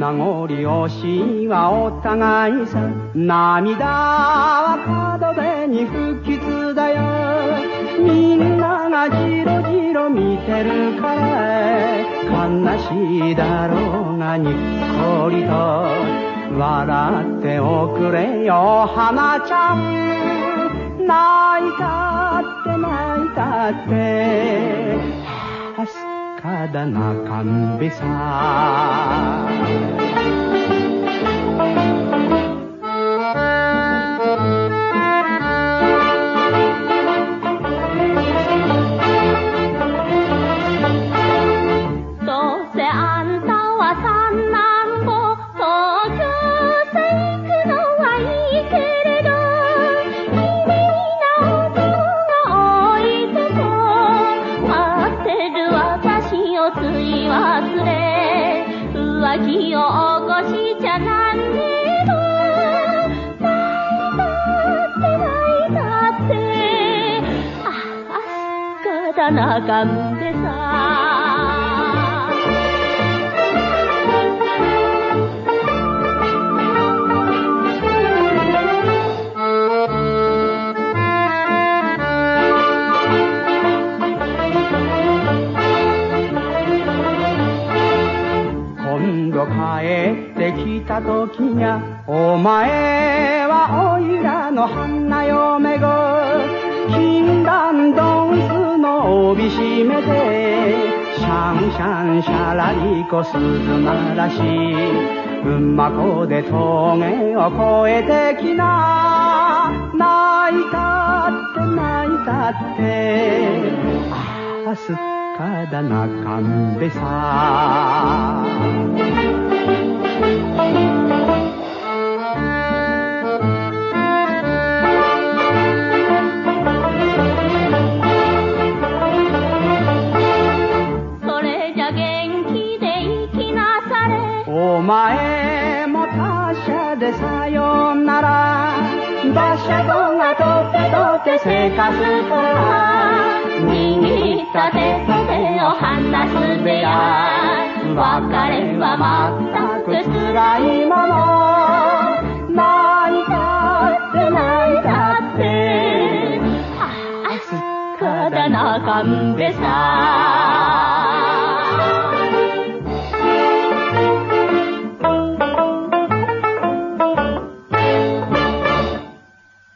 名残惜しいはお互いさ涙は門出に不吉だよ。みんながじろじろ見てるから。悲しいだろうがにっこりと。笑っておくれよ花ちゃん。泣いたって泣いたって。はすかだな神戸さ気を起こしちゃなんねえの泣いたって泣いたってああ仕方なかんでさ度帰ってきた時にゃお前はおいらの花嫁ご禁断ドンスの帯締めてシャンシャンシャラリコ鈴鳴らしうんまこで峠を越えてきな。泣いたって泣いたってああすっかだな神戸さお前も他者でさよなら。馬車道がとてとてせかすから。握った手と手を離すべや別れはまったく辛いもの。泣いたって泣いたって。ああすっかだな神戸さ